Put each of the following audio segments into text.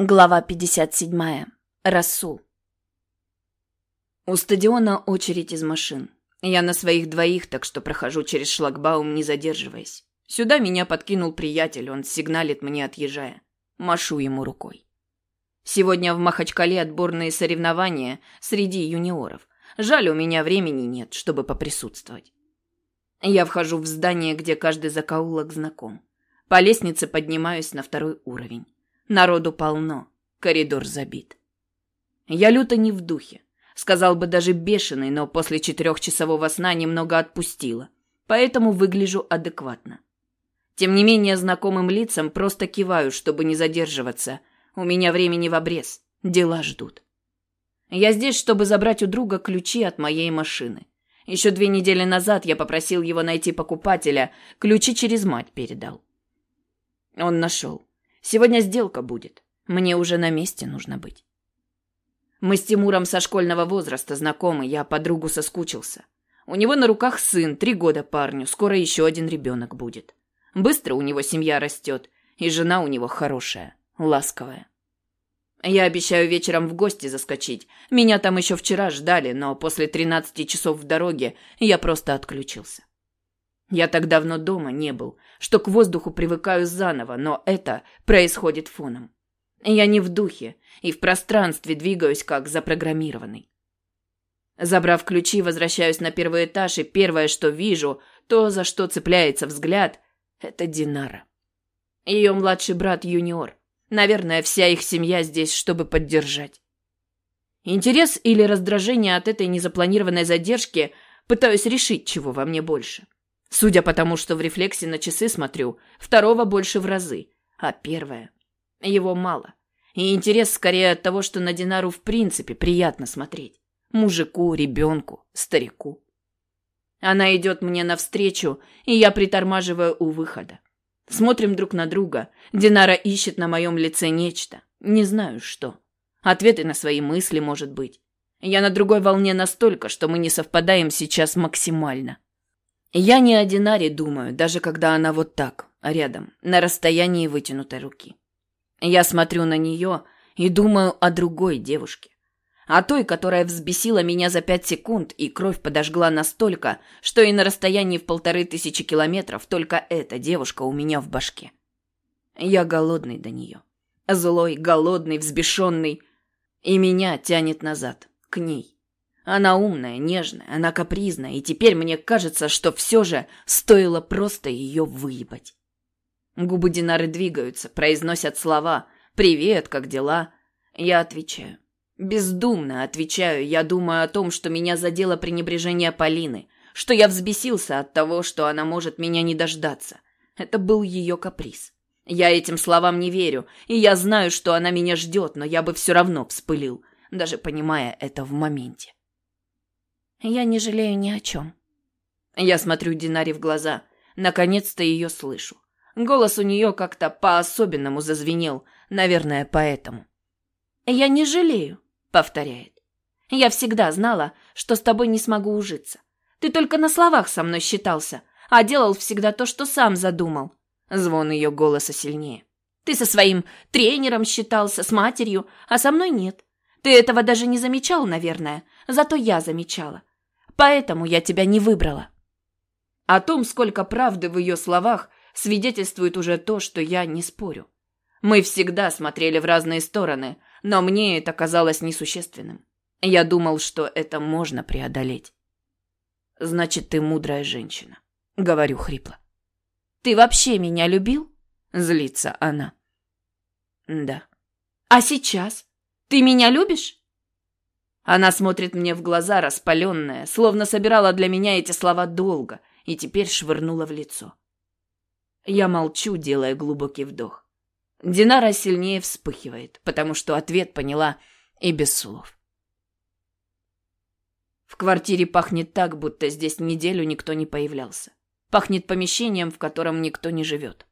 Глава 57. Расул. У стадиона очередь из машин. Я на своих двоих, так что прохожу через шлагбаум, не задерживаясь. Сюда меня подкинул приятель, он сигналит мне, отъезжая. Машу ему рукой. Сегодня в Махачкале отборные соревнования среди юниоров. Жаль, у меня времени нет, чтобы поприсутствовать. Я вхожу в здание, где каждый закоулок знаком. По лестнице поднимаюсь на второй уровень. Народу полно, коридор забит. Я люто не в духе. Сказал бы даже бешеный, но после четырехчасового сна немного отпустила. Поэтому выгляжу адекватно. Тем не менее, знакомым лицам просто киваю, чтобы не задерживаться. У меня времени в обрез. Дела ждут. Я здесь, чтобы забрать у друга ключи от моей машины. Еще две недели назад я попросил его найти покупателя, ключи через мать передал. Он нашел. Сегодня сделка будет. Мне уже на месте нужно быть. Мы с Тимуром со школьного возраста знакомы, я подругу соскучился. У него на руках сын, три года парню, скоро еще один ребенок будет. Быстро у него семья растет, и жена у него хорошая, ласковая. Я обещаю вечером в гости заскочить. Меня там еще вчера ждали, но после 13 часов в дороге я просто отключился. Я так давно дома не был, что к воздуху привыкаю заново, но это происходит фоном. Я не в духе и в пространстве двигаюсь как запрограммированный. Забрав ключи, возвращаюсь на первый этаж, и первое, что вижу, то, за что цепляется взгляд, это Динара. Ее младший брат Юниор. Наверное, вся их семья здесь, чтобы поддержать. Интерес или раздражение от этой незапланированной задержки пытаюсь решить, чего во мне больше. Судя по тому, что в рефлексе на часы смотрю, второго больше в разы, а первое... Его мало. И интерес скорее от того, что на Динару в принципе приятно смотреть. Мужику, ребенку, старику. Она идет мне навстречу, и я притормаживаю у выхода. Смотрим друг на друга. Динара ищет на моем лице нечто. Не знаю, что. Ответы на свои мысли, может быть. Я на другой волне настолько, что мы не совпадаем сейчас максимально. Я не о Динаре думаю, даже когда она вот так, рядом, на расстоянии вытянутой руки. Я смотрю на нее и думаю о другой девушке. О той, которая взбесила меня за пять секунд, и кровь подожгла настолько, что и на расстоянии в полторы тысячи километров только эта девушка у меня в башке. Я голодный до нее. Злой, голодный, взбешенный. И меня тянет назад, к ней. Она умная, нежная, она капризная, и теперь мне кажется, что все же стоило просто ее выебать. Губы Динары двигаются, произносят слова «Привет, как дела?» Я отвечаю. Бездумно отвечаю. Я думаю о том, что меня задело пренебрежение Полины, что я взбесился от того, что она может меня не дождаться. Это был ее каприз. Я этим словам не верю, и я знаю, что она меня ждет, но я бы все равно вспылил, даже понимая это в моменте. Я не жалею ни о чем. Я смотрю Динаре в глаза. Наконец-то ее слышу. Голос у нее как-то по-особенному зазвенел, наверное, поэтому. «Я не жалею», — повторяет. «Я всегда знала, что с тобой не смогу ужиться. Ты только на словах со мной считался, а делал всегда то, что сам задумал». Звон ее голоса сильнее. «Ты со своим тренером считался, с матерью, а со мной нет. Ты этого даже не замечал, наверное, зато я замечала. Поэтому я тебя не выбрала. О том, сколько правды в ее словах, свидетельствует уже то, что я не спорю. Мы всегда смотрели в разные стороны, но мне это казалось несущественным. Я думал, что это можно преодолеть. Значит, ты мудрая женщина, говорю хрипло. Ты вообще меня любил? Злится она. Да. А сейчас? Ты меня любишь? Она смотрит мне в глаза, распаленная, словно собирала для меня эти слова долго и теперь швырнула в лицо. Я молчу, делая глубокий вдох. Динара сильнее вспыхивает, потому что ответ поняла и без слов. В квартире пахнет так, будто здесь неделю никто не появлялся. Пахнет помещением, в котором никто не живет.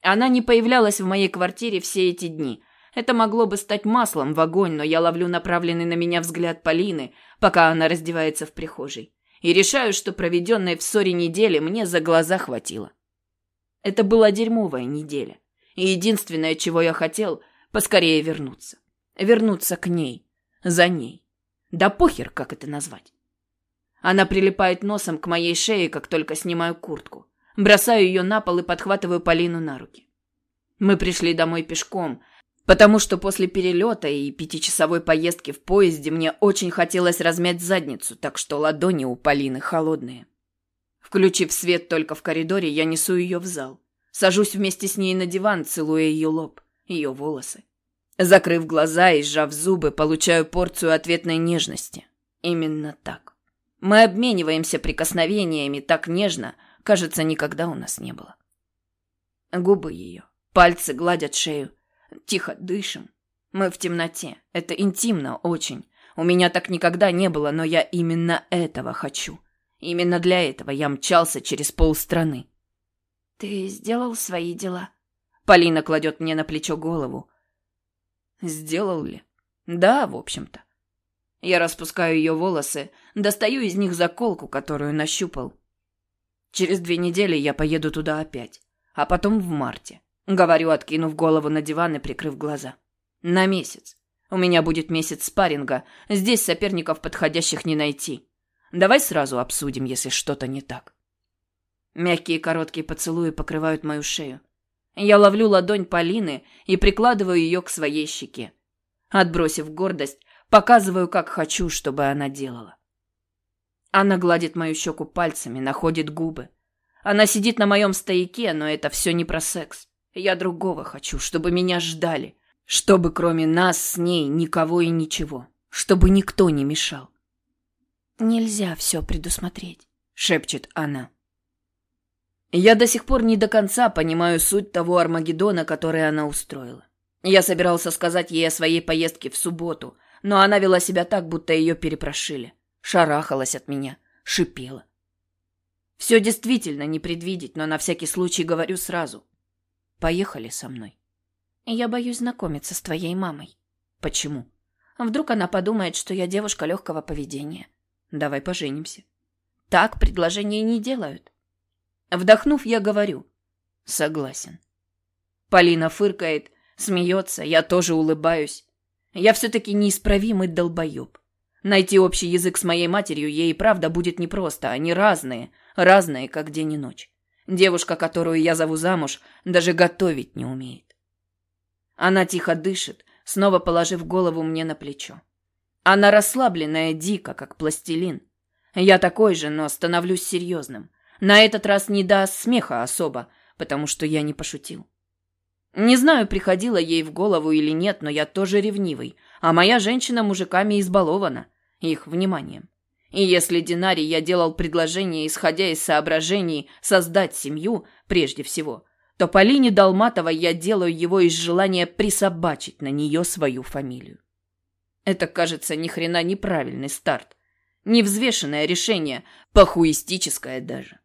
Она не появлялась в моей квартире все эти дни, это могло бы стать маслом в огонь, но я ловлю направленный на меня взгляд Полины, пока она раздевается в прихожей. И решаю, что проведенной в ссоре недели мне за глаза хватило. Это была дерьмовая неделя. И единственное, чего я хотел, Поскорее вернуться. Вернуться к ней. За ней. Да похер, как это назвать. Она прилипает носом к моей шее, как только снимаю куртку. Бросаю ее на пол и подхватываю Полину на руки. Мы пришли домой пешком, потому что после перелета и пятичасовой поездки в поезде мне очень хотелось размять задницу, так что ладони у Полины холодные. Включив свет только в коридоре, я несу ее в зал. Сажусь вместе с ней на диван, целуя ее лоб, ее волосы. Закрыв глаза и сжав зубы, получаю порцию ответной нежности. Именно так. Мы обмениваемся прикосновениями так нежно, кажется, никогда у нас не было. Губы ее, пальцы гладят шею. Тихо дышим. Мы в темноте. Это интимно очень. У меня так никогда не было, но я именно этого хочу. Именно для этого я мчался через полстраны. «Ты сделал свои дела?» Полина кладет мне на плечо голову. «Сделал ли?» «Да, в общем-то. Я распускаю ее волосы, достаю из них заколку, которую нащупал. Через две недели я поеду туда опять, а потом в марте. Говорю, откинув голову на диван и прикрыв глаза. На месяц. У меня будет месяц спарринга. Здесь соперников подходящих не найти. Давай сразу обсудим, если что-то не так. Мягкие короткие поцелуи покрывают мою шею. Я ловлю ладонь Полины и прикладываю ее к своей щеке. Отбросив гордость, Показываю, как хочу, чтобы она делала. Она гладит мою щеку пальцами, находит губы. Она сидит на моем стояке, но это все не про секс. Я другого хочу, чтобы меня ждали. Чтобы кроме нас с ней никого и ничего. Чтобы никто не мешал. «Нельзя все предусмотреть», — шепчет она. Я до сих пор не до конца понимаю суть того Армагеддона, который она устроила. Я собирался сказать ей о своей поездке в субботу, но она вела себя так, будто ее перепрошили. Шарахалась от меня, шипела. Все действительно не предвидеть, но на всякий случай говорю сразу. Поехали со мной. Я боюсь знакомиться с твоей мамой. Почему? Вдруг она подумает, что я девушка легкого поведения. Давай поженимся. Так предложения не делают. Вдохнув, я говорю. Согласен. Полина фыркает, смеется, я тоже улыбаюсь. Я все-таки неисправимый долбоеб. Найти общий язык с моей матерью ей и правда будет непросто. Они разные, разные, как день и ночь. Девушка, которую я зову замуж, даже готовить не умеет. Она тихо дышит, снова положив голову мне на плечо. Она расслабленная, дико, как пластилин. Я такой же, но становлюсь серьезным. На этот раз не до смеха особо, потому что я не пошутил. Не знаю, приходило ей в голову или нет, но я тоже ревнивый, а моя женщина мужиками избалована их вниманием. И если Динаре я делал предложение, исходя из соображений создать семью прежде всего, то Полине Долматовой я делаю его из желания присобачить на нее свою фамилию. Это, кажется, ни хрена неправильный старт. Невзвешенное решение, похуистическое даже.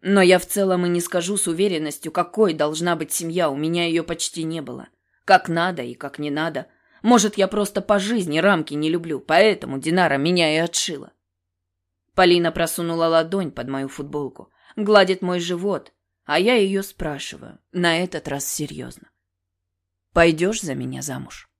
Но я в целом и не скажу с уверенностью, какой должна быть семья, у меня ее почти не было. Как надо и как не надо. Может, я просто по жизни рамки не люблю, поэтому Динара меня и отшила. Полина просунула ладонь под мою футболку, гладит мой живот, а я ее спрашиваю, на этот раз серьезно. «Пойдешь за меня замуж?»